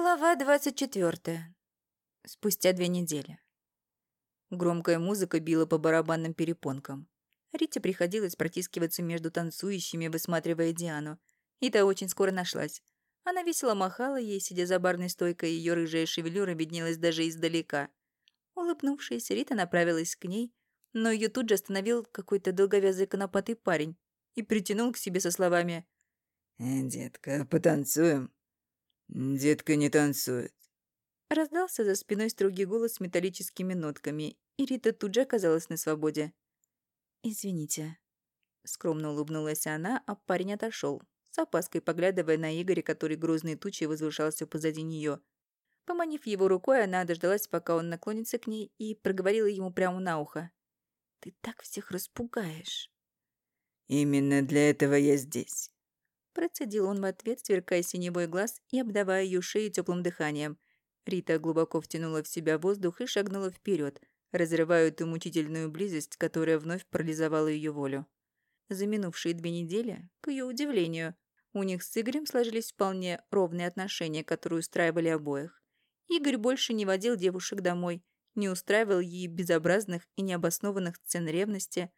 Глава 24. Спустя две недели. Громкая музыка била по барабанным перепонкам. Рите приходилось протискиваться между танцующими, высматривая Диану. И та очень скоро нашлась. Она весело махала ей, сидя за барной стойкой, ее рыжая шевелюра виднелась даже издалека. Улыбнувшись, Рита направилась к ней, но ее тут же остановил какой-то долговязый конопатый парень и притянул к себе со словами «Детка, потанцуем?» «Детка не танцует». Раздался за спиной строгий голос с металлическими нотками, и Рита тут же оказалась на свободе. «Извините». Скромно улыбнулась она, а парень отошел, с опаской поглядывая на Игоря, который грозной тучей возвышался позади нее. Поманив его рукой, она дождалась, пока он наклонится к ней, и проговорила ему прямо на ухо. «Ты так всех распугаешь». «Именно для этого я здесь». Процедил он в ответ, сверкая синевой глаз и обдавая ее шею теплым дыханием. Рита глубоко втянула в себя воздух и шагнула вперед, разрывая эту мучительную близость, которая вновь парализовала ее волю. За минувшие две недели, к ее удивлению, у них с Игорем сложились вполне ровные отношения, которые устраивали обоих. Игорь больше не водил девушек домой, не устраивал ей безобразных и необоснованных сцен ревности.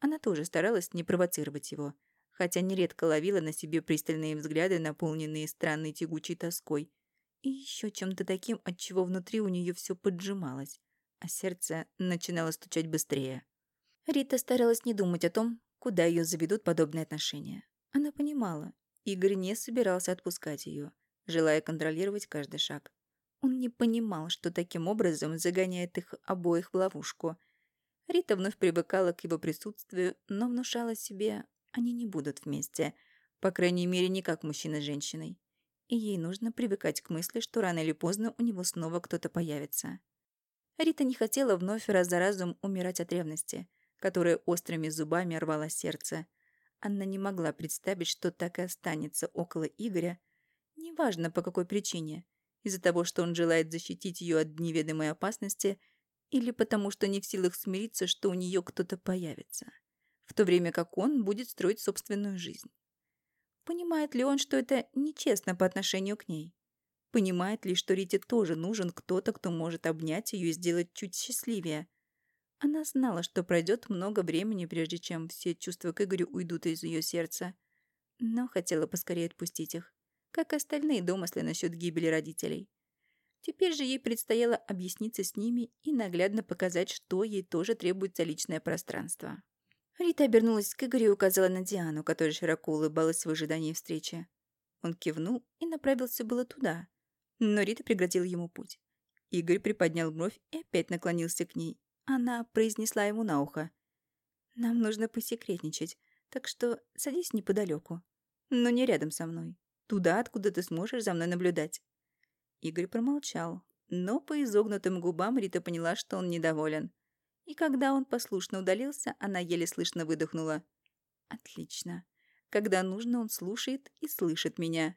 Она тоже старалась не провоцировать его – хотя нередко ловила на себе пристальные взгляды, наполненные странной тягучей тоской, и еще чем-то таким, от чего внутри у нее все поджималось, а сердце начинало стучать быстрее. Рита старалась не думать о том, куда ее заведут подобные отношения. Она понимала, Игорь не собирался отпускать ее, желая контролировать каждый шаг. Он не понимал, что таким образом загоняет их обоих в ловушку. Рита вновь привыкала к его присутствию, но внушала себе, они не будут вместе. По крайней мере, не как мужчина с женщиной. И ей нужно привыкать к мысли, что рано или поздно у него снова кто-то появится. Рита не хотела вновь раз за разом умирать от ревности, которая острыми зубами рвала сердце. Она не могла представить, что так и останется около Игоря, неважно по какой причине, из-за того, что он желает защитить ее от неведомой опасности или потому, что не в силах смириться, что у нее кто-то появится в то время как он будет строить собственную жизнь. Понимает ли он, что это нечестно по отношению к ней? Понимает ли, что Рите тоже нужен кто-то, кто может обнять ее и сделать чуть счастливее? Она знала, что пройдет много времени, прежде чем все чувства к Игорю уйдут из ее сердца, но хотела поскорее отпустить их, как остальные домыслы насчет гибели родителей. Теперь же ей предстояло объясниться с ними и наглядно показать, что ей тоже требуется личное пространство. Рита обернулась к Игорю и указала на Диану, которая широко улыбалась в ожидании встречи. Он кивнул и направился было туда, но Рита преградила ему путь. Игорь приподнял бровь и опять наклонился к ней. Она произнесла ему на ухо. «Нам нужно посекретничать, так что садись неподалеку, но не рядом со мной, туда, откуда ты сможешь за мной наблюдать». Игорь промолчал, но по изогнутым губам Рита поняла, что он недоволен. И когда он послушно удалился, она еле слышно выдохнула. «Отлично. Когда нужно, он слушает и слышит меня».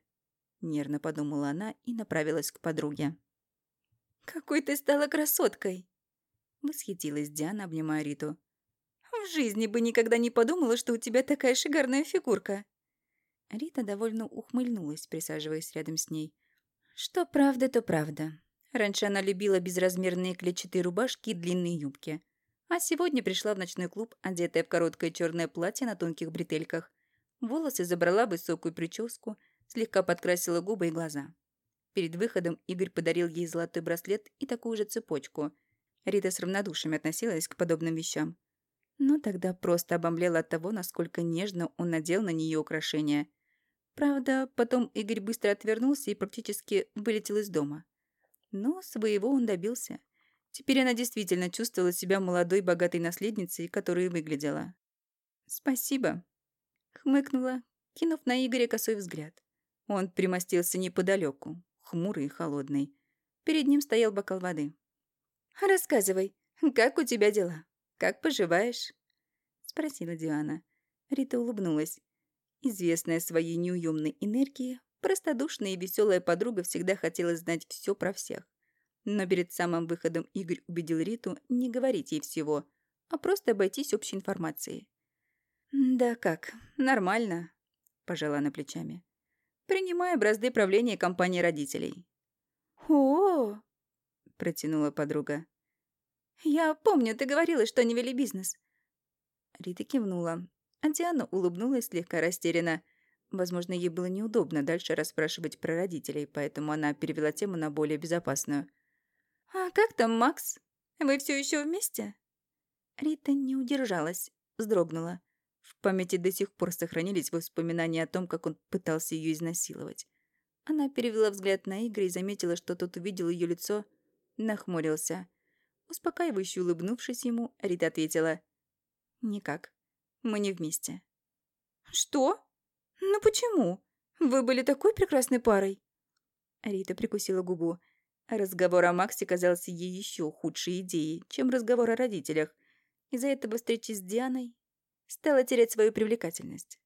Нервно подумала она и направилась к подруге. «Какой ты стала красоткой!» Восхитилась Диана, обнимая Риту. «В жизни бы никогда не подумала, что у тебя такая шикарная фигурка!» Рита довольно ухмыльнулась, присаживаясь рядом с ней. «Что правда, то правда. Раньше она любила безразмерные клетчатые рубашки и длинные юбки. А сегодня пришла в ночной клуб, одетая в короткое черное платье на тонких бретельках. Волосы забрала высокую прическу, слегка подкрасила губы и глаза. Перед выходом Игорь подарил ей золотой браслет и такую же цепочку. Рита с равнодушием относилась к подобным вещам. Но тогда просто обомлела от того, насколько нежно он надел на нее украшения. Правда, потом Игорь быстро отвернулся и практически вылетел из дома. Но своего он добился. Теперь она действительно чувствовала себя молодой богатой наследницей, которой выглядела. «Спасибо», — хмыкнула, кинув на Игоря косой взгляд. Он примостился неподалеку, хмурый и холодный. Перед ним стоял бокал воды. «Рассказывай, как у тебя дела? Как поживаешь?» — спросила Диана. Рита улыбнулась. Известная своей неуемной энергией, простодушная и веселая подруга всегда хотела знать все про всех. Но перед самым выходом Игорь убедил Риту не говорить ей всего, а просто обойтись общей информацией. «Да как, нормально», – пожала она плечами. «Принимаю бразды правления компании родителей». «О!» — протянула подруга. «Я помню, ты говорила, что они вели бизнес». Рита кивнула, а Диана улыбнулась слегка растерянно. Возможно, ей было неудобно дальше расспрашивать про родителей, поэтому она перевела тему на более безопасную. «А как там Макс? Вы все еще вместе?» Рита не удержалась, вздрогнула. В памяти до сих пор сохранились воспоминания о том, как он пытался ее изнасиловать. Она перевела взгляд на Игоря и заметила, что тот увидел ее лицо, нахмурился. Успокаивающе улыбнувшись ему, Рита ответила. «Никак. Мы не вместе». «Что? Ну почему? Вы были такой прекрасной парой!» Рита прикусила губу. Разговор о Максе казался ей еще худшей идеей, чем разговор о родителях. Из-за этого встречи с Дианой стала терять свою привлекательность.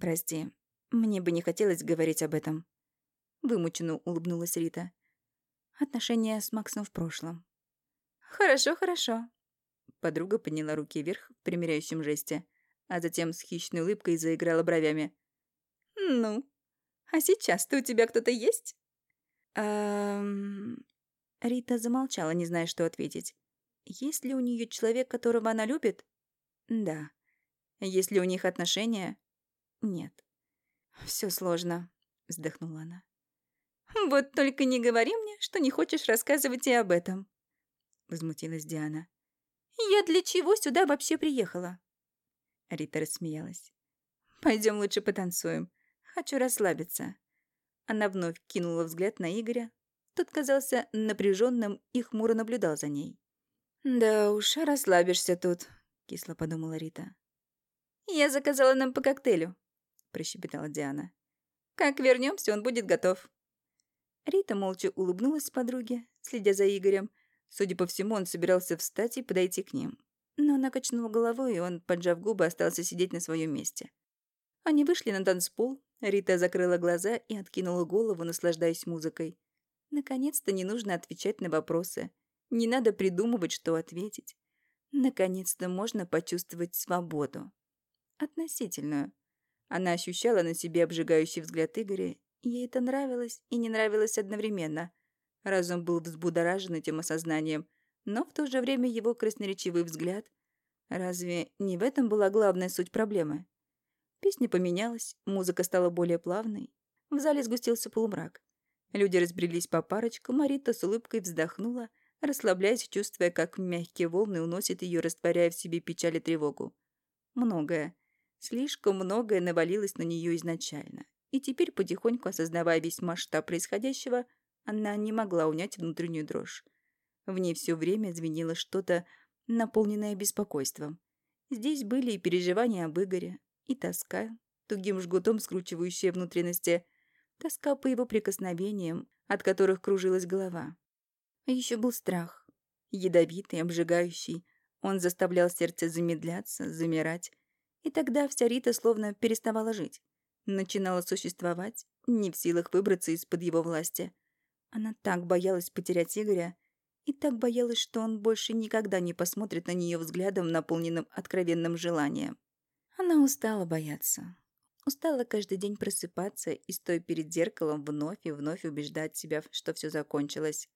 «Прости, мне бы не хотелось говорить об этом», — вымученно улыбнулась Рита. «Отношения с Максом в прошлом». «Хорошо, хорошо». Подруга подняла руки вверх в примиряющем жесте, а затем с хищной улыбкой заиграла бровями. «Ну, а сейчас-то у тебя кто-то есть?» Эм... Рита замолчала, не зная, что ответить. Есть ли у нее человек, которого она любит? Да. Есть ли у них отношения? Нет. Все сложно, вздохнула она. Вот только не говори мне, что не хочешь рассказывать и об этом, возмутилась Диана. Я для чего сюда вообще приехала? Рита рассмеялась. Пойдем лучше потанцуем. Хочу расслабиться. Она вновь кинула взгляд на Игоря. Тот казался напряженным и хмуро наблюдал за ней. «Да уж, расслабишься тут», — кисло подумала Рита. «Я заказала нам по коктейлю», — прощебетала Диана. «Как вернемся, он будет готов». Рита молча улыбнулась подруге, следя за Игорем. Судя по всему, он собирался встать и подойти к ним. Но она качнула головой, и он, поджав губы, остался сидеть на своем месте. Они вышли на танцпол, Рита закрыла глаза и откинула голову, наслаждаясь музыкой. Наконец-то не нужно отвечать на вопросы. Не надо придумывать, что ответить. Наконец-то можно почувствовать свободу. Относительную. Она ощущала на себе обжигающий взгляд Игоря, ей это нравилось и не нравилось одновременно. Разум был взбудоражен этим осознанием, но в то же время его красноречивый взгляд. Разве не в этом была главная суть проблемы? Песня поменялась, музыка стала более плавной. В зале сгустился полумрак. Люди разбрелись по парочкам, Марита с улыбкой вздохнула — расслабляясь, чувствуя, как мягкие волны уносят ее, растворяя в себе печаль и тревогу. Многое, слишком многое навалилось на нее изначально. И теперь, потихоньку осознавая весь масштаб происходящего, она не могла унять внутреннюю дрожь. В ней все время звенело что-то, наполненное беспокойством. Здесь были и переживания об Игоре, и тоска, тугим жгутом скручивающая внутренности, тоска по его прикосновениям, от которых кружилась голова. А еще был страх. Ядовитый, обжигающий. Он заставлял сердце замедляться, замирать. И тогда вся Рита словно переставала жить. Начинала существовать, не в силах выбраться из-под его власти. Она так боялась потерять Игоря, и так боялась, что он больше никогда не посмотрит на нее взглядом, наполненным откровенным желанием. Она устала бояться. Устала каждый день просыпаться и, стоя перед зеркалом, вновь и вновь убеждать себя, что все закончилось.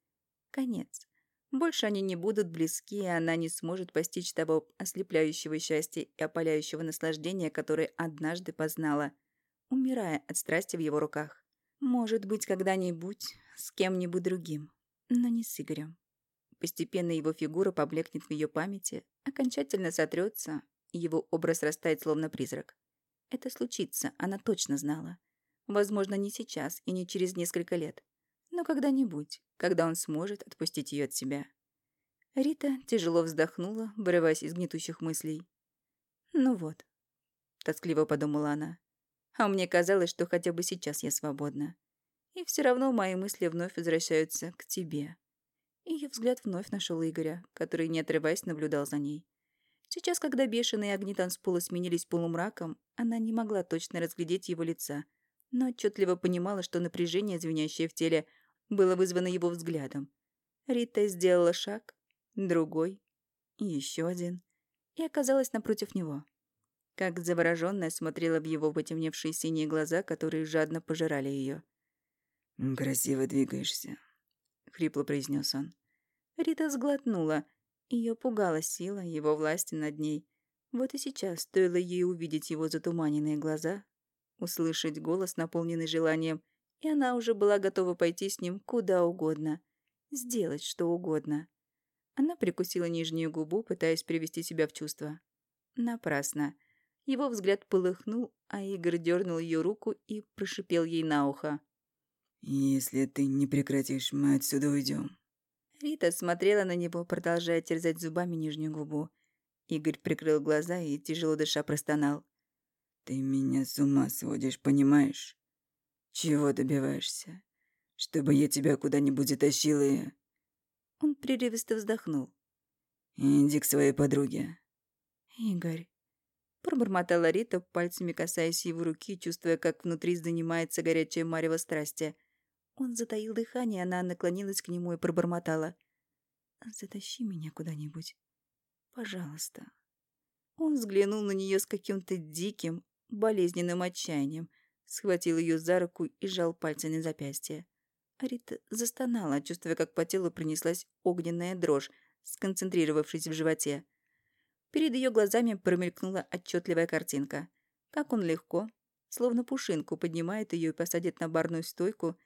Конец. Больше они не будут близки, и она не сможет постичь того ослепляющего счастья и опаляющего наслаждения, которое однажды познала, умирая от страсти в его руках. Может быть, когда-нибудь с кем-нибудь другим, но не с Игорем. Постепенно его фигура поблекнет в ее памяти, окончательно сотрется, и его образ растает словно призрак. Это случится, она точно знала. Возможно, не сейчас и не через несколько лет, но когда-нибудь, когда он сможет отпустить ее от себя. Рита тяжело вздохнула, вырываясь из гнетущих мыслей. «Ну вот», — тоскливо подумала она. «А мне казалось, что хотя бы сейчас я свободна. И все равно мои мысли вновь возвращаются к тебе». Ее взгляд вновь нашел Игоря, который, не отрываясь, наблюдал за ней. Сейчас, когда бешеные огни танцпола сменились полумраком, она не могла точно разглядеть его лица, но отчетливо понимала, что напряжение, звенящее в теле, было вызвано его взглядом. Рита сделала шаг, другой, еще один, и оказалась напротив него. Как завороженная смотрела в его потемневшие синие глаза, которые жадно пожирали ее. «Красиво двигаешься», хрипло произнес он. Рита сглотнула. Ее пугала сила его власти над ней. Вот и сейчас стоило ей увидеть его затуманенные глаза, услышать голос, наполненный желанием, и она уже была готова пойти с ним куда угодно, сделать что угодно. Она прикусила нижнюю губу, пытаясь привести себя в чувство. Напрасно. Его взгляд полыхнул, а Игорь дернул ее руку и прошипел ей на ухо. «Если ты не прекратишь, мы отсюда уйдем. Рита смотрела на него, продолжая терзать зубами нижнюю губу. Игорь прикрыл глаза и, тяжело дыша, простонал. «Ты меня с ума сводишь, понимаешь? Чего добиваешься? Чтобы я тебя куда-нибудь затащил и...» Он прерывисто вздохнул. «Иди к своей подруге». «Игорь...» Пробормотала Рита, пальцами касаясь его руки, чувствуя, как внутри занимается горячая марево страсти. Он затаил дыхание, она наклонилась к нему и пробормотала. «Затащи меня куда-нибудь. Пожалуйста». Он взглянул на нее с каким-то диким, болезненным отчаянием, схватил ее за руку и сжал пальцы на запястье. Рита застонала, чувствуя, как по телу принеслась огненная дрожь, сконцентрировавшись в животе. Перед ее глазами промелькнула отчетливая картинка. Как он легко, словно пушинку, поднимает ее и посадит на барную стойку,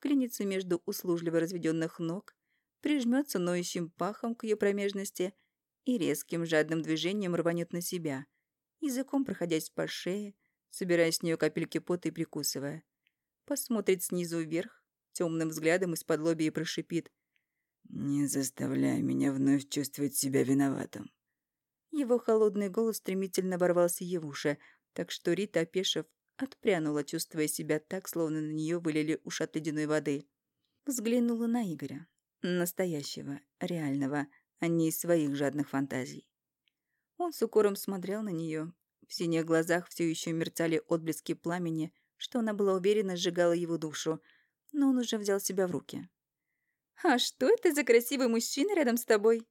вклинится между услужливо разведенных ног, прижмется ноющим пахом к ее промежности и резким жадным движением рванет на себя, языком проходясь по шее, собирая с нее капельки пота и прикусывая. Посмотрит снизу вверх, темным взглядом из-под лоби и прошипит. «Не заставляй меня вновь чувствовать себя виноватым». Его холодный голос стремительно в уши, так что Рита, опешив, отпрянула, чувствуя себя так, словно на нее вылили ушат ледяной воды. Взглянула на Игоря. Настоящего, реального, а не из своих жадных фантазий. Он с укором смотрел на нее. В синих глазах все еще мерцали отблески пламени, что она была уверена, сжигала его душу, но он уже взял себя в руки. «А что это за красивый мужчина рядом с тобой?»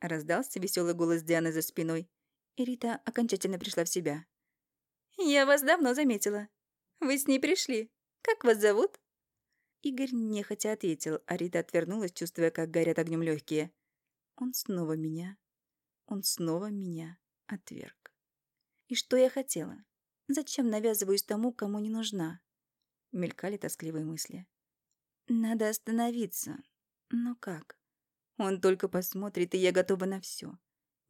Раздался веселый голос Дианы за спиной, и Рита окончательно пришла в себя. «Я вас давно заметила. Вы с ней пришли. Как вас зовут?» Игорь нехотя ответил, а Рита отвернулась, чувствуя, как горят огнем легкие. Он снова меня. Он снова меня отверг. И что я хотела? Зачем навязываюсь тому, кому не нужна? Мелькали тоскливые мысли. Надо остановиться. Но как? Он только посмотрит, и я готова на все.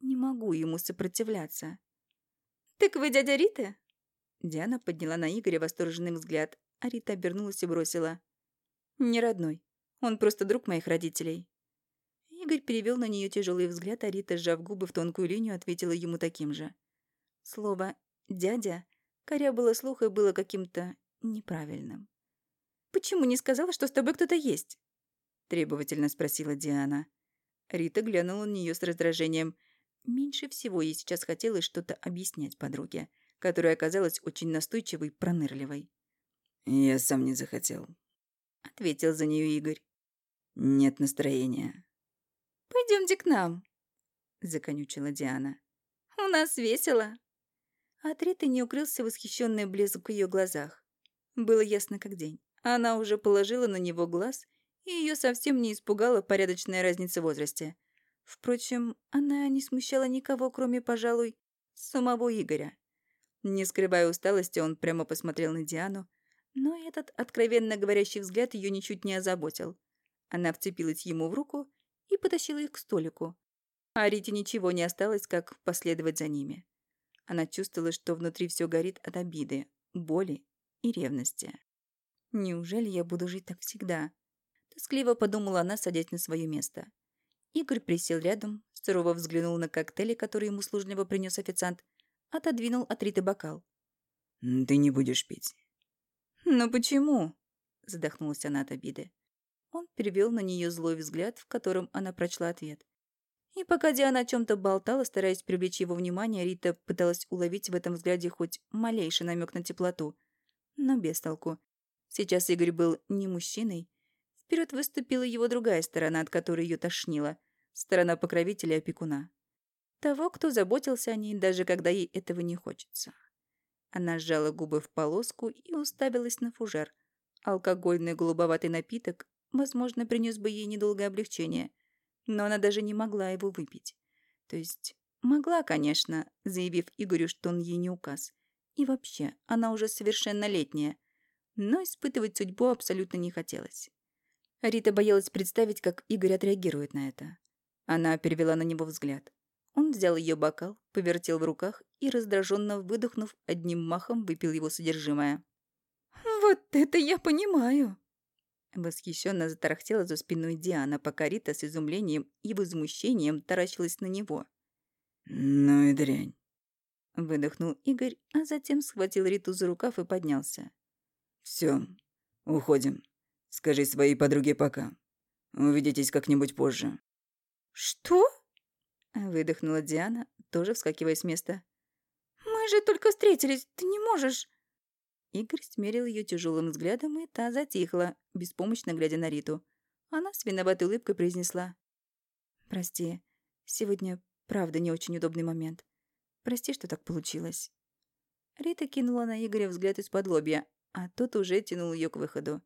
Не могу ему сопротивляться. «Так вы дядя Рита?» Диана подняла на Игоря восторженный взгляд, а Рита обернулась и бросила. «Не родной. Он просто друг моих родителей». Игорь перевел на нее тяжелый взгляд, а Рита, сжав губы в тонкую линию, ответила ему таким же. Слово «дядя» коря было слух и было каким-то неправильным. «Почему не сказала, что с тобой кто-то есть?» Требовательно спросила Диана. Рита глянула на нее с раздражением. Меньше всего ей сейчас хотелось что-то объяснять подруге, которая оказалась очень настойчивой, пронырливой. «Я сам не захотел», — ответил за нее Игорь. «Нет настроения». Пойдемте к нам», — законючила Диана. «У нас весело». От Риты не укрылся восхищенный блеск в ее глазах. Было ясно как день. Она уже положила на него глаз, и ее совсем не испугала порядочная разница в возрасте. Впрочем, она не смущала никого, кроме, пожалуй, самого Игоря. Не скрывая усталости, он прямо посмотрел на Диану, но этот откровенно говорящий взгляд ее ничуть не озаботил. Она вцепилась ему в руку и потащила их к столику. А Рите ничего не осталось, как последовать за ними. Она чувствовала, что внутри все горит от обиды, боли и ревности. «Неужели я буду жить так всегда?» Тоскливо подумала она, садясь на свое место. Игорь присел рядом, сурово взглянул на коктейли, которые ему служливо принес официант, отодвинул от Риты бокал. «Ты не будешь пить». «Но почему?» – задохнулась она от обиды. Он перевел на нее злой взгляд, в котором она прочла ответ. И пока Диана о чем-то болтала, стараясь привлечь его внимание, Рита пыталась уловить в этом взгляде хоть малейший намек на теплоту. Но без толку. Сейчас Игорь был не мужчиной. Вперед выступила его другая сторона, от которой ее тошнило. Сторона покровителя опекуна. Того, кто заботился о ней, даже когда ей этого не хочется. Она сжала губы в полоску и уставилась на фужер. Алкогольный голубоватый напиток возможно, принес бы ей недолгое облегчение. Но она даже не могла его выпить. То есть могла, конечно, заявив Игорю, что он ей не указ. И вообще, она уже совершеннолетняя. Но испытывать судьбу абсолютно не хотелось. Рита боялась представить, как Игорь отреагирует на это. Она перевела на него взгляд. Он взял ее бокал, повертел в руках и, раздраженно выдохнув, одним махом выпил его содержимое. «Вот это я понимаю!» Восхищенно затарахтела за спиной Диана, пока Рита с изумлением и возмущением таращилась на него. «Ну и дрянь!» Выдохнул Игорь, а затем схватил Риту за рукав и поднялся. Все, уходим. Скажи своей подруге пока. Увидитесь как-нибудь позже». «Что?» Выдохнула Диана, тоже вскакивая с места. «Мы же только встретились, ты не можешь...» Игорь смерил ее тяжелым взглядом, и та затихла, беспомощно глядя на Риту. Она с виноватой улыбкой произнесла. «Прости, сегодня правда не очень удобный момент. Прости, что так получилось». Рита кинула на Игоря взгляд из-под лобья, а тот уже тянул ее к выходу.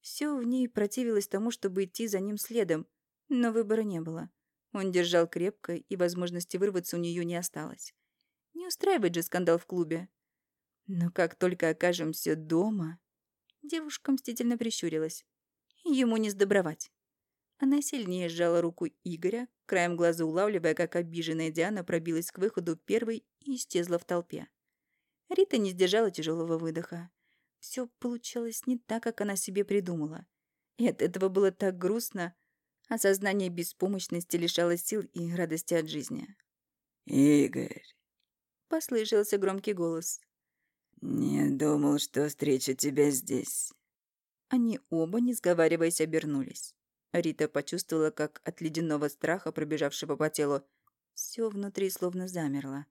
Все в ней противилось тому, чтобы идти за ним следом, но выбора не было. Он держал крепко, и возможности вырваться у нее не осталось. Не устраивает же скандал в клубе. Но как только окажемся дома... Девушка мстительно прищурилась. Ему не сдобровать. Она сильнее сжала руку Игоря, краем глаза улавливая, как обиженная Диана пробилась к выходу первой и исчезла в толпе. Рита не сдержала тяжелого выдоха. Все получалось не так, как она себе придумала. И от этого было так грустно, Осознание беспомощности лишало сил и радости от жизни. «Игорь!» — послышался громкий голос. «Не думал, что встречу тебя здесь». Они оба, не сговариваясь, обернулись. Рита почувствовала, как от ледяного страха, пробежавшего по телу, все внутри словно замерло.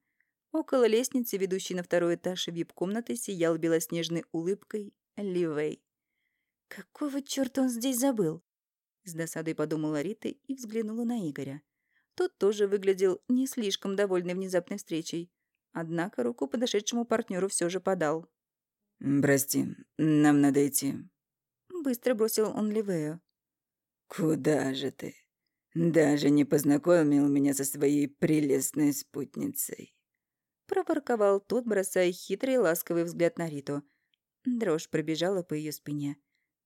Около лестницы, ведущей на второй этаж вип-комнаты, сиял белоснежной улыбкой Ливей. Какого черта он здесь забыл? С досадой подумала Рита и взглянула на Игоря. Тот тоже выглядел не слишком довольный внезапной встречей. Однако руку подошедшему партнеру все же подал. «Прости, нам надо идти». Быстро бросил он Ливею. «Куда же ты? Даже не познакомил меня со своей прелестной спутницей». Проворковал тот, бросая хитрый ласковый взгляд на Риту. Дрожь пробежала по ее спине.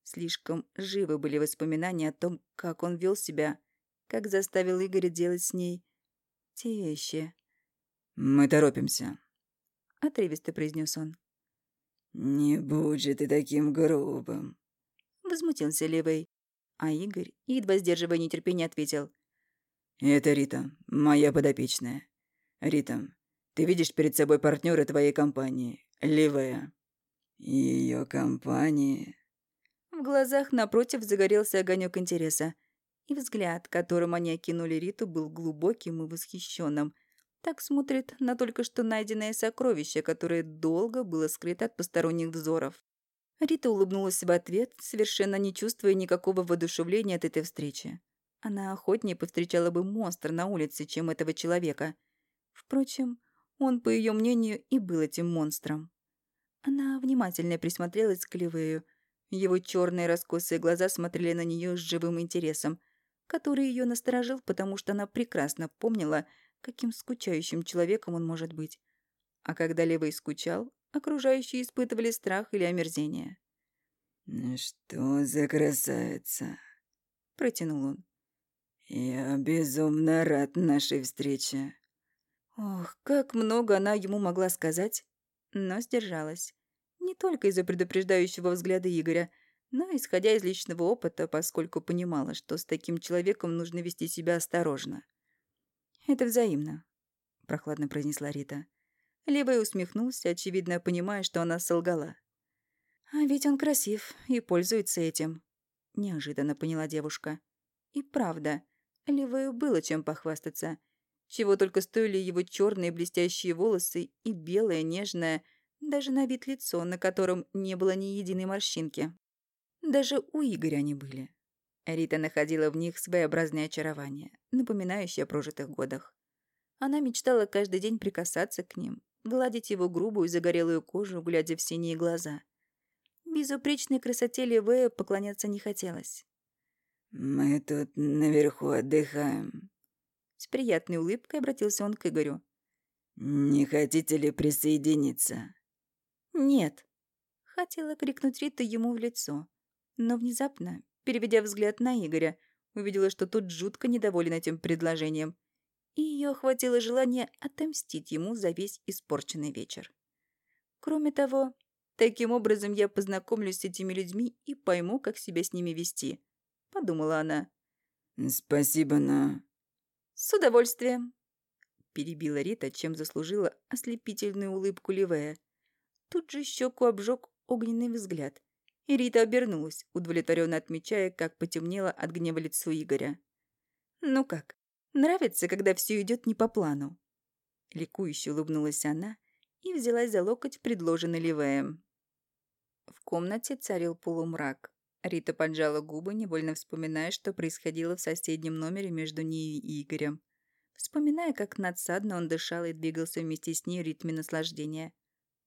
Слишком живы были воспоминания о том, как он вел себя, как заставил Игоря делать с ней те вещи. «Мы торопимся», — отрывисто произнес он. «Не будь же ты таким грубым», — возмутился Левей. А Игорь, едва сдерживая нетерпение, ответил. «Это Рита, моя подопечная. Рита, ты видишь перед собой партнера твоей компании, Ливея. Ее компания глазах напротив загорелся огонек интереса. И взгляд, которым они окинули Риту, был глубоким и восхищенным. Так смотрит на только что найденное сокровище, которое долго было скрыто от посторонних взоров. Рита улыбнулась в ответ, совершенно не чувствуя никакого воодушевления от этой встречи. Она охотнее повстречала бы монстра на улице, чем этого человека. Впрочем, он, по ее мнению, и был этим монстром. Она внимательно присмотрелась к Ливею, его черные раскосые глаза смотрели на нее с живым интересом, который ее насторожил, потому что она прекрасно помнила, каким скучающим человеком он может быть. А когда Левый скучал, окружающие испытывали страх или омерзение. «Ну «Что за красавица?» — протянул он. «Я безумно рад нашей встрече». Ох, как много она ему могла сказать, но сдержалась. Только из-за предупреждающего взгляда Игоря, но исходя из личного опыта, поскольку понимала, что с таким человеком нужно вести себя осторожно. «Это взаимно», — прохладно произнесла Рита. Левый усмехнулся, очевидно понимая, что она солгала. «А ведь он красив и пользуется этим», — неожиданно поняла девушка. И правда, Левою было чем похвастаться. Чего только стоили его черные блестящие волосы и белая, нежная, даже на вид лицо, на котором не было ни единой морщинки. Даже у Игоря они были. Рита находила в них своеобразное очарование, напоминающее о прожитых годах. Она мечтала каждый день прикасаться к ним, гладить его грубую загорелую кожу, глядя в синие глаза. Безупречной красоте Левея поклоняться не хотелось. Мы тут наверху отдыхаем. С приятной улыбкой обратился он к Игорю. Не хотите ли присоединиться? «Нет!» — хотела крикнуть Рита ему в лицо. Но внезапно, переведя взгляд на Игоря, увидела, что тот жутко недоволен этим предложением. И ее охватило желание отомстить ему за весь испорченный вечер. Кроме того, таким образом я познакомлюсь с этими людьми и пойму, как себя с ними вести, — подумала она. «Спасибо, но...» «С удовольствием», — перебила Рита, чем заслужила ослепительную улыбку Ливея. Тут же щеку обжег огненный взгляд. И Рита обернулась, удовлетворенно отмечая, как потемнело от гнева лицо Игоря. «Ну как, нравится, когда все идет не по плану?» Ликующе улыбнулась она и взялась за локоть, предложенный Ливеем. В комнате царил полумрак. Рита поджала губы, невольно вспоминая, что происходило в соседнем номере между ней и Игорем. Вспоминая, как надсадно он дышал и двигался вместе с ней в ритме наслаждения.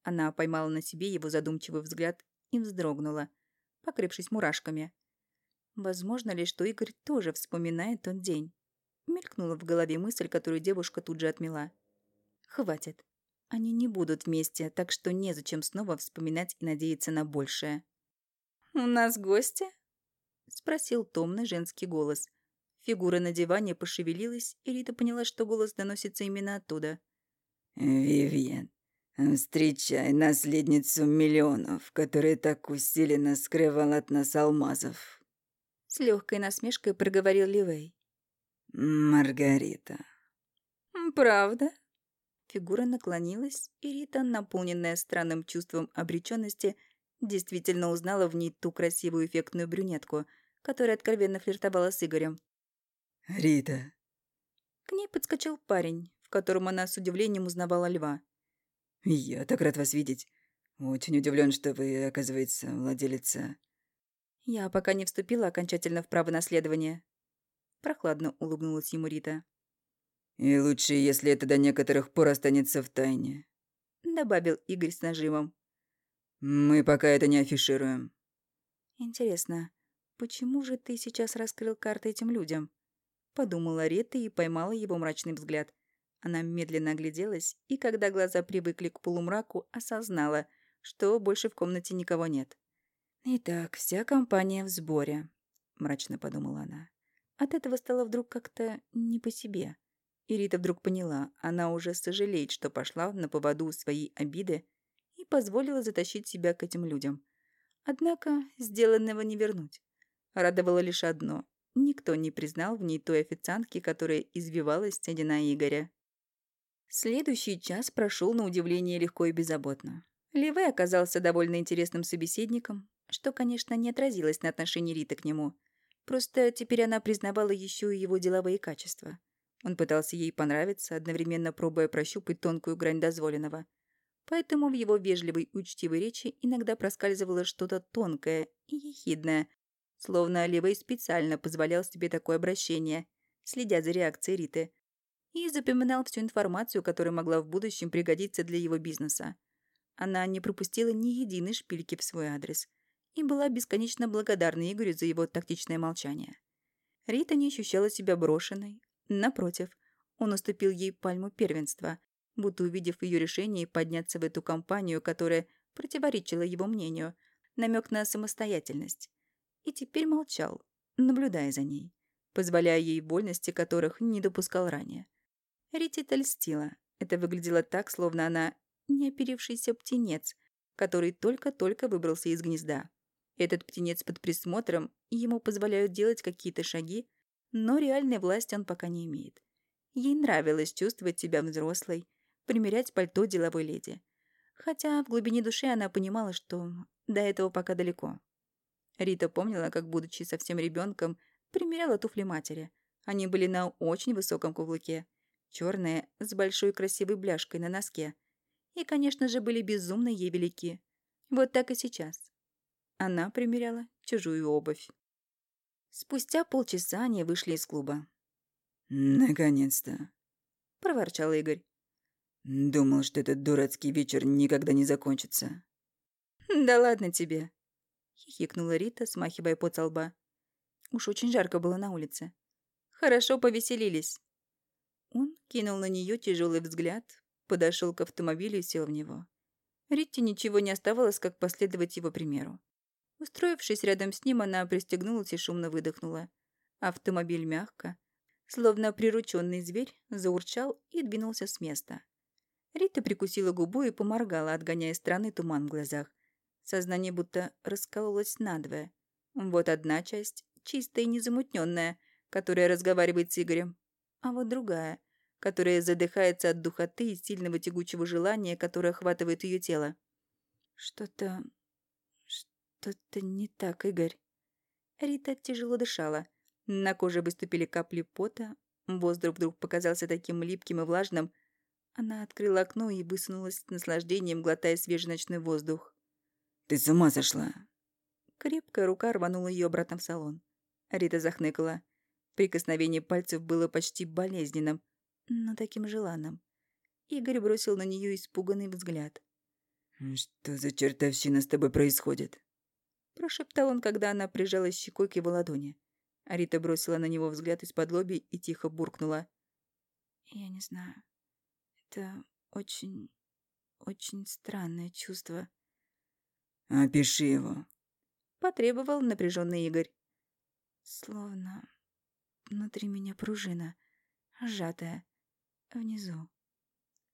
Она поймала на себе его задумчивый взгляд и вздрогнула, покрывшись мурашками. Возможно ли, что Игорь тоже вспоминает тот день? Мелькнула в голове мысль, которую девушка тут же отмела. Хватит. Они не будут вместе, так что незачем снова вспоминать и надеяться на большее. «У нас гости?» — спросил томный женский голос. Фигура на диване пошевелилась, и Рита поняла, что голос доносится именно оттуда. «Вивьен, встречай наследницу миллионов, которая так усиленно скрывала от нас алмазов». С легкой насмешкой проговорил Ливей. «Маргарита». «Правда?» Фигура наклонилась, и Рита, наполненная странным чувством обреченности, действительно узнала в ней ту красивую эффектную брюнетку, которая откровенно флиртовала с Игорем. «Рита». К ней подскочил парень, в котором она с удивлением узнавала льва. «Я так рад вас видеть. Очень удивлен, что вы, оказывается, владелица...» «Я пока не вступила окончательно в право наследования». Прохладно улыбнулась ему Рита. «И лучше, если это до некоторых пор останется в тайне», — добавил Игорь с нажимом. «Мы пока это не афишируем». «Интересно, почему же ты сейчас раскрыл карты этим людям?» Подумала Рита и поймала его мрачный взгляд. Она медленно огляделась, и когда глаза привыкли к полумраку, осознала, что больше в комнате никого нет. «Итак, вся компания в сборе», — мрачно подумала она. От этого стало вдруг как-то не по себе. И Рита вдруг поняла, она уже сожалеет, что пошла на поводу своей обиды и позволила затащить себя к этим людям. Однако сделанного не вернуть. Радовало лишь одно — никто не признал в ней той официантки, которая извивалась, сидя на Игоря. Следующий час прошел на удивление легко и беззаботно. Ливе оказался довольно интересным собеседником, что, конечно, не отразилось на отношении Риты к нему. Просто теперь она признавала еще и его деловые качества. Он пытался ей понравиться, одновременно пробуя прощупать тонкую грань дозволенного. Поэтому в его вежливой учтивой речи иногда проскальзывало что-то тонкое и ехидное, словно Оливей специально позволял себе такое обращение, следя за реакцией Риты, и запоминал всю информацию, которая могла в будущем пригодиться для его бизнеса. Она не пропустила ни единой шпильки в свой адрес и была бесконечно благодарна Игорю за его тактичное молчание. Рита не ощущала себя брошенной, Напротив, он уступил ей пальму первенства, будто увидев ее решение подняться в эту компанию, которая противоречила его мнению, намек на самостоятельность. И теперь молчал, наблюдая за ней, позволяя ей вольности, которых не допускал ранее. Ритита льстила. Это выглядело так, словно она неоперившийся птенец, который только-только выбрался из гнезда. Этот птенец под присмотром, ему позволяют делать какие-то шаги, но реальной власти он пока не имеет. Ей нравилось чувствовать себя взрослой, примерять пальто деловой леди. Хотя в глубине души она понимала, что до этого пока далеко. Рита помнила, как, будучи совсем ребенком, примеряла туфли матери. Они были на очень высоком каблуке. Черные, с большой красивой бляшкой на носке. И, конечно же, были безумно ей велики. Вот так и сейчас. Она примеряла чужую обувь. Спустя полчаса они вышли из клуба. «Наконец-то», — проворчал Игорь. «Думал, что этот дурацкий вечер никогда не закончится». «Да ладно тебе», — хихикнула Рита, смахивая пот со лба. Уж очень жарко было на улице. Хорошо повеселились. Он кинул на нее тяжелый взгляд, подошел к автомобилю и сел в него. Ритте ничего не оставалось, как последовать его примеру. Устроившись рядом с ним, она пристегнулась и шумно выдохнула. Автомобиль мягко, словно прирученный зверь, заурчал и двинулся с места. Рита прикусила губу и поморгала, отгоняя странный туман в глазах. Сознание будто раскололось надвое. Вот одна часть, чистая и незамутненная, которая разговаривает с Игорем, а вот другая, которая задыхается от духоты и сильного тягучего желания, которое охватывает ее тело. Что-то... что-то не так, Игорь. Рита тяжело дышала. На коже выступили капли пота, воздух вдруг показался таким липким и влажным. Она открыла окно и высунулась с наслаждением, глотая свежий ночной воздух. «Ты с ума сошла?» Крепкая рука рванула ее обратно в салон. Рита захныкала. Прикосновение пальцев было почти болезненным, но таким желанным. Игорь бросил на нее испуганный взгляд. «Что за чертовщина с тобой происходит?» Прошептал он, когда она прижалась щекой к его ладони. Арита бросила на него взгляд из-под лоби и тихо буркнула. «Я не знаю. Это очень, очень странное чувство. «Опиши его», — потребовал напряженный Игорь. Словно внутри меня пружина, сжатая, внизу.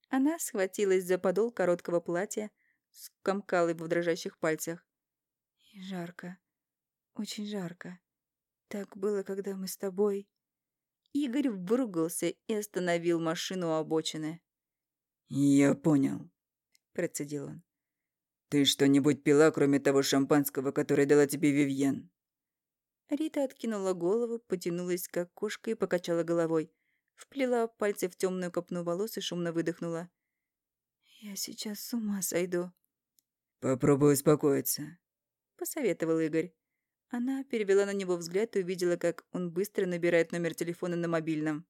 Она схватилась за подол короткого платья, скомкала его в дрожащих пальцах. И жарко, очень жарко. Так было, когда мы с тобой... Игорь выругался и остановил машину у обочины. «Я понял», — процедил он. «Ты что-нибудь пила, кроме того шампанского, которое дала тебе Вивьен?» Рита откинула голову, потянулась, как кошка, и покачала головой. Вплела пальцы в темную копну волос и шумно выдохнула. «Я сейчас с ума сойду». «Попробуй успокоиться», — посоветовал Игорь. Она перевела на него взгляд и увидела, как он быстро набирает номер телефона на мобильном.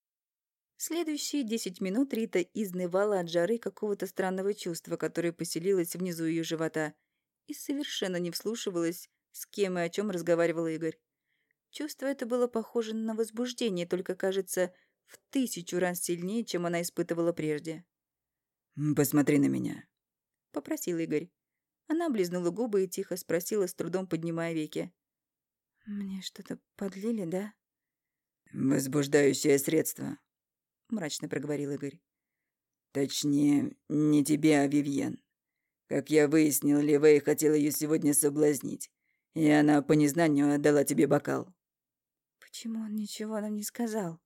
Следующие десять минут Рита изнывала от жары какого-то странного чувства, которое поселилось внизу ее живота, и совершенно не вслушивалась, с кем и о чем разговаривал Игорь. Чувство это было похоже на возбуждение, только, кажется, в тысячу раз сильнее, чем она испытывала прежде. «Посмотри на меня», — попросил Игорь. Она облизнула губы и тихо спросила, с трудом поднимая веки. «Мне что-то подлили, да?» «Возбуждающее средство», — мрачно проговорил Игорь. «Точнее, не тебе, а Вивьен. Как я выяснил, Ливей хотел ее сегодня соблазнить, и она по незнанию отдала тебе бокал». «Почему он ничего нам не сказал?»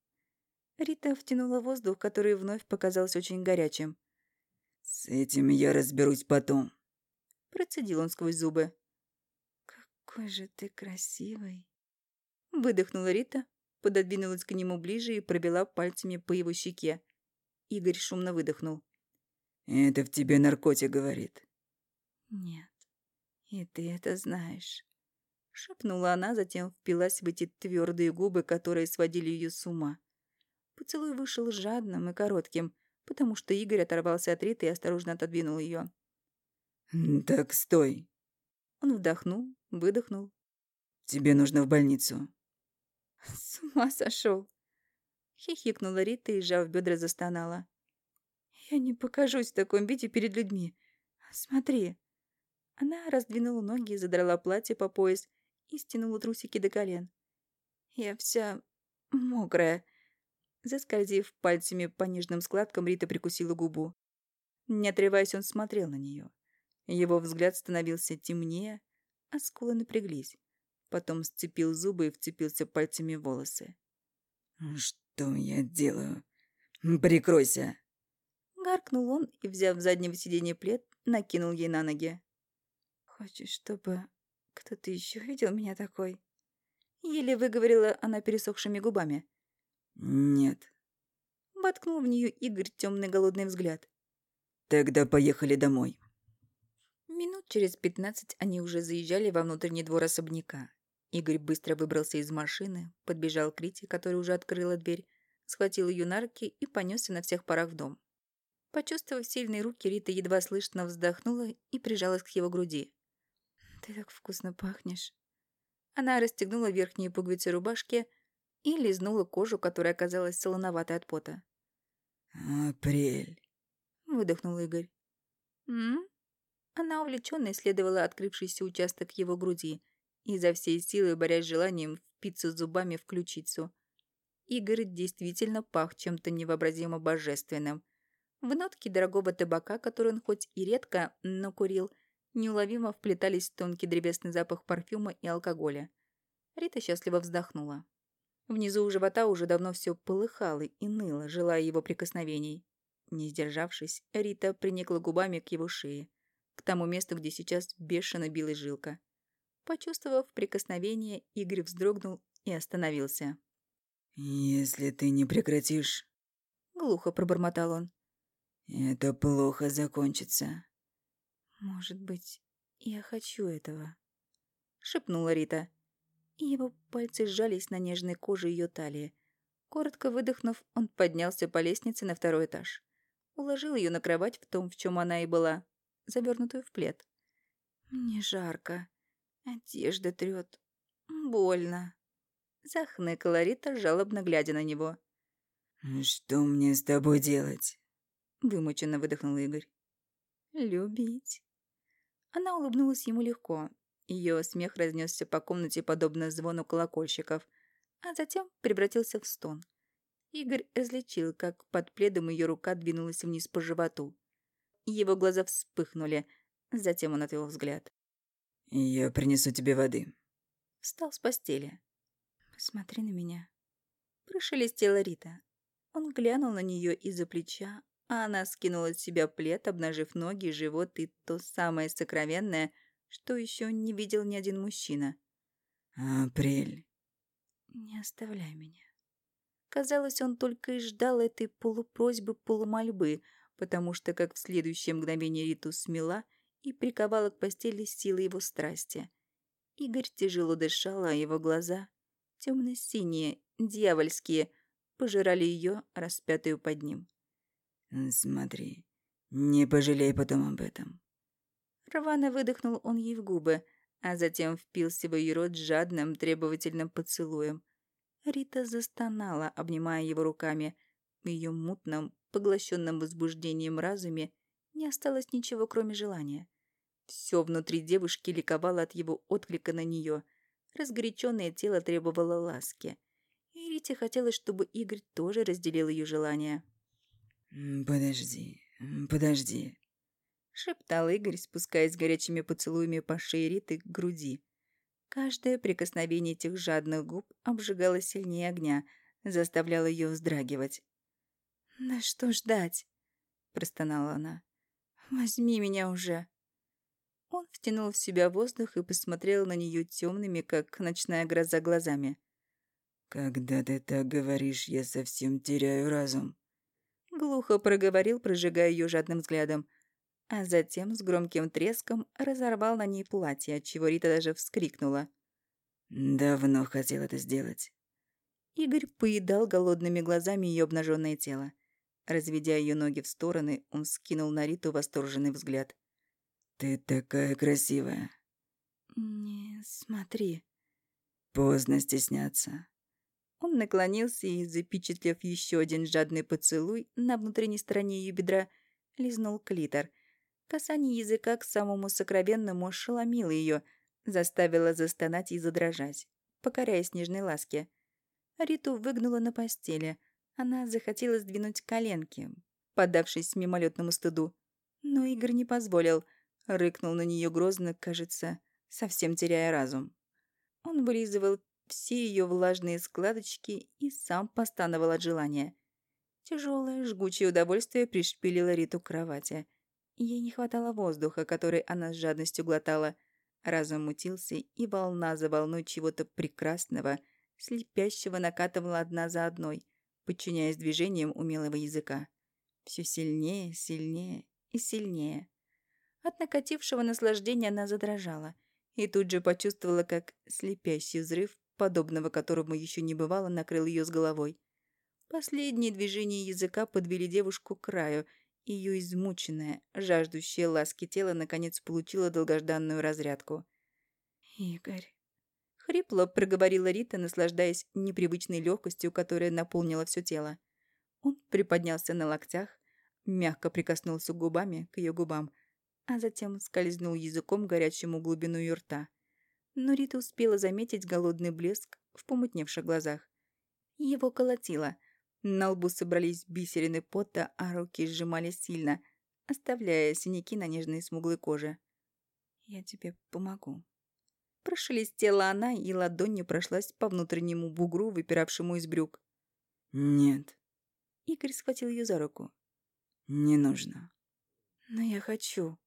Рита втянула воздух, который вновь показался очень горячим. «С этим я разберусь потом», — процедил он сквозь зубы. «Какой же ты красивый!» Выдохнула Рита, пододвинулась к нему ближе и пробила пальцами по его щеке. Игорь шумно выдохнул. «Это в тебе наркотик говорит». «Нет, и ты это знаешь», — шепнула она, затем впилась в эти твердые губы, которые сводили ее с ума. Поцелуй вышел жадным и коротким, потому что Игорь оторвался от Риты и осторожно отодвинул ее. «Так стой!» Он вдохнул, выдохнул. «Тебе нужно в больницу». «С ума сошел!» Хихикнула Рита и, сжав бедра, застонала. «Я не покажусь в таком виде перед людьми. Смотри!» Она раздвинула ноги, задрала платье по пояс и стянула трусики до колен. «Я вся мокрая». Заскользив пальцами по нежным складкам, Рита прикусила губу. Не отрываясь, он смотрел на нее. Его взгляд становился темнее, а скулы напряглись. Потом сцепил зубы и вцепился пальцами в волосы. «Что я делаю? Прикройся!» Гаркнул он и, взяв с заднего сиденья плед, накинул ей на ноги. «Хочешь, чтобы кто-то еще видел меня такой?» Еле выговорила она пересохшими губами. «Нет». Воткнул в нее Игорь темный голодный взгляд. «Тогда поехали домой». Минут через пятнадцать они уже заезжали во внутренний двор особняка. Игорь быстро выбрался из машины, подбежал к Рите, которая уже открыла дверь, схватил ее на руки и понесся на всех парах в дом. Почувствовав сильные руки, Рита едва слышно вздохнула и прижалась к его груди. «Ты так вкусно пахнешь». Она расстегнула верхние пуговицы рубашки и лизнула кожу, которая оказалась солоноватой от пота. «Апрель», — выдохнул Игорь. «М?», Она увлеченно исследовала открывшийся участок его груди, изо всей силы борясь с желанием впиться зубами в ключицу. Игорь действительно пах чем-то невообразимо божественным. В нотки дорогого табака, который он хоть и редко, но курил, неуловимо вплетались тонкий древесный запах парфюма и алкоголя. Рита счастливо вздохнула. Внизу у живота уже давно все полыхало и ныло, желая его прикосновений. Не сдержавшись, Рита приникла губами к его шее, к тому месту, где сейчас бешено билась жилка. Почувствовав прикосновение, Игорь вздрогнул и остановился. «Если ты не прекратишь...» Глухо пробормотал он. «Это плохо закончится». «Может быть, я хочу этого», — шепнула Рита. Его пальцы сжались на нежной коже ее талии. Коротко выдохнув, он поднялся по лестнице на второй этаж. Уложил ее на кровать в том, в чем она и была, завернутую в плед. «Мне жарко. Одежда трет. Больно». Захныкала Рита, жалобно глядя на него. «Что мне с тобой делать?» Вымученно выдохнул Игорь. «Любить». Она улыбнулась ему легко. Ее смех разнесся по комнате, подобно звону колокольчиков, а затем превратился в стон. Игорь различил, как под пледом ее рука двинулась вниз по животу. Его глаза вспыхнули, затем он отвел взгляд. «Я принесу тебе воды». Встал с постели. «Посмотри на меня». Прошелестела Рита. Он глянул на нее из-за плеча, а она скинула с себя плед, обнажив ноги, живот и то самое сокровенное, что еще не видел ни один мужчина. «Апрель». «Не оставляй меня». Казалось, он только и ждал этой полупросьбы, полумольбы, потому что, как в следующее мгновение Риту смела и приковала к постели силы его страсти. Игорь тяжело дышал, а его глаза, темно-синие, дьявольские, пожирали ее, распятую под ним. «Смотри, не пожалей потом об этом». Рвано выдохнул он ей в губы, а затем впился в ее рот жадным, требовательным поцелуем. Рита застонала, обнимая его руками. В ее мутном, поглощенном возбуждением разуме не осталось ничего, кроме желания. Все внутри девушки ликовало от его отклика на нее. Разгоряченное тело требовало ласки. И Рите хотелось, чтобы Игорь тоже разделил ее желание. «Подожди, подожди», — шептал Игорь, спускаясь горячими поцелуями по шее Риты к груди. Каждое прикосновение этих жадных губ обжигало сильнее огня, заставляло ее вздрагивать. «Да что ждать?» — простонала она. «Возьми меня уже!» Он втянул в себя воздух и посмотрел на нее темными, как ночная гроза, глазами. «Когда ты так говоришь, я совсем теряю разум». Глухо проговорил, прожигая ее жадным взглядом. А затем с громким треском разорвал на ней платье, отчего Рита даже вскрикнула. «Давно хотел это сделать». Игорь поедал голодными глазами ее обнаженное тело. Разведя ее ноги в стороны, он скинул на Риту восторженный взгляд. «Ты такая красивая». «Не смотри». «Поздно стесняться». Он наклонился и, запечатлев еще один жадный поцелуй на внутренней стороне ее бедра, лизнул клитор. Касание языка к самому сокровенному ошеломило ее, заставило застонать и задрожать, покоряя снежной ласке. Риту выгнула на постели. Она захотела сдвинуть коленки, поддавшись мимолетному стыду. Но Игорь не позволил. Рыкнул на нее грозно, кажется, совсем теряя разум. Он вылизывал все ее влажные складочки и сам постановал от желания. Тяжелое, жгучее удовольствие пришпилило Риту к кровати. Ей не хватало воздуха, который она с жадностью глотала. Разум мутился, и волна за волной чего-то прекрасного, слепящего накатывала одна за одной, подчиняясь движениям умелого языка. Все сильнее, сильнее и сильнее. От накатившего наслаждения она задрожала и тут же почувствовала, как слепящий взрыв подобного которому еще не бывало, накрыл ее с головой. Последние движения языка подвели девушку к краю, ее измученное, жаждущее ласки тело наконец получило долгожданную разрядку. «Игорь...» Хрипло проговорила Рита, наслаждаясь непривычной легкостью, которая наполнила все тело. Он приподнялся на локтях, мягко прикоснулся губами к ее губам, а затем скользнул языком горячему глубину ее рта. Но Рита успела заметить голодный блеск в помутневших глазах. Его колотило. На лбу собрались бисерины пота, а руки сжимали сильно, оставляя синяки на нежной смуглой коже. «Я тебе помогу». Прошелестела она, и ладонью прошлась по внутреннему бугру, выпиравшему из брюк. «Нет». Игорь схватил ее за руку. «Не нужно». «Но я хочу».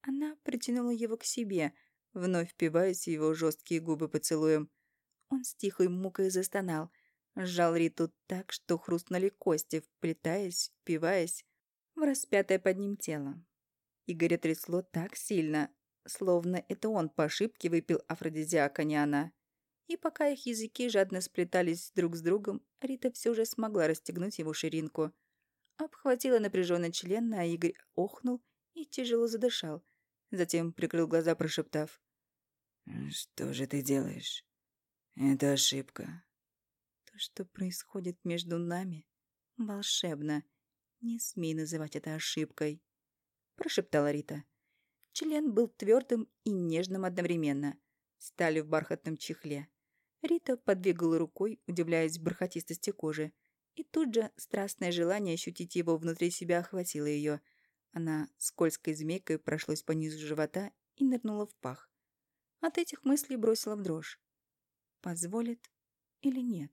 Она притянула его к себе, вновь впиваясь его жесткие губы поцелуем. Он с тихой мукой застонал, сжал Риту так, что хрустнули кости, вплетаясь, впиваясь в распятое под ним тело. Игоря трясло так сильно, словно это он по ошибке выпил афродизиак, а не она. И пока их языки жадно сплетались друг с другом, Рита все же смогла расстегнуть его ширинку. Обхватила напряженный член, а Игорь охнул и тяжело задышал. Затем прикрыл глаза, прошептав. «Что же ты делаешь? Это ошибка». То, что происходит между нами, волшебно. Не смей называть это ошибкой, прошептала Рита. Член был твердым и нежным одновременно. Стали в бархатном чехле. Рита подвигала рукой, удивляясь бархатистости кожи. И тут же страстное желание ощутить его внутри себя охватило ее. Она скользкой змейкой прошлась по низу живота и нырнула в пах. От этих мыслей бросила в дрожь. Позволит или нет?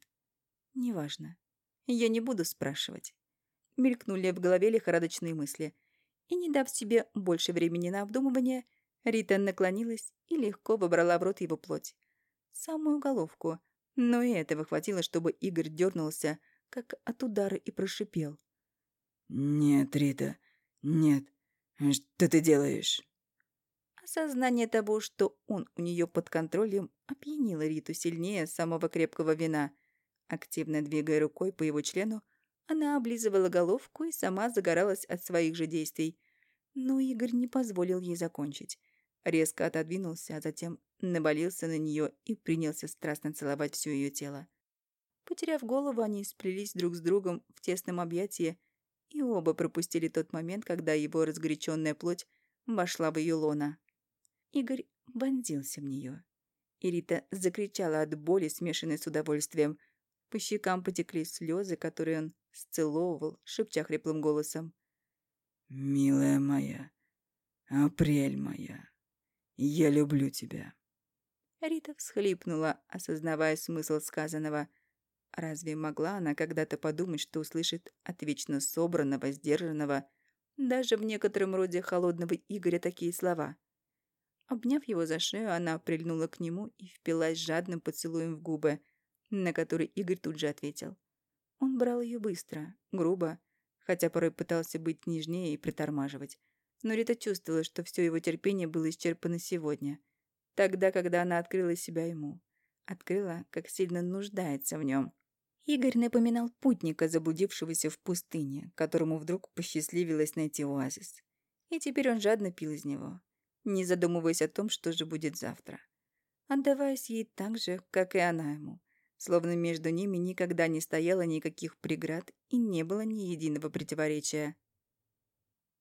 Неважно. Я не буду спрашивать. Мелькнули в голове лихорадочные мысли – и, не дав себе больше времени на обдумывание, Рита наклонилась и легко выбрала в рот его плоть. Самую головку. Но и этого хватило, чтобы Игорь дернулся, как от удара, и прошипел. «Нет, Рита, нет. Что ты делаешь?» Осознание того, что он у нее под контролем, опьянило Риту сильнее самого крепкого вина. Активно двигая рукой по его члену, она облизывала головку и сама загоралась от своих же действий. Но Игорь не позволил ей закончить. Резко отодвинулся, а затем навалился на нее и принялся страстно целовать все ее тело. Потеряв голову, они сплелись друг с другом в тесном объятии, и оба пропустили тот момент, когда его разгоряченная плоть вошла в ее лона. Игорь вонзился в нее. Ирита закричала от боли, смешанной с удовольствием. По щекам потекли слезы, которые он сцеловывал, шепча хриплым голосом. «Милая моя, апрель моя, я люблю тебя». Рита всхлипнула, осознавая смысл сказанного. Разве могла она когда-то подумать, что услышит от вечно собранного, сдержанного, даже в некотором роде холодного Игоря такие слова? Обняв его за шею, она прильнула к нему и впилась жадным поцелуем в губы, на который Игорь тут же ответил. Он брал ее быстро, грубо, хотя порой пытался быть нежнее и притормаживать. Но Рита чувствовала, что все его терпение было исчерпано сегодня. Тогда, когда она открыла себя ему. Открыла, как сильно нуждается в нем. Игорь напоминал путника, заблудившегося в пустыне, которому вдруг посчастливилось найти оазис. И теперь он жадно пил из него, не задумываясь о том, что же будет завтра. Отдаваясь ей так же, как и она ему, Словно между ними никогда не стояло никаких преград и не было ни единого противоречия.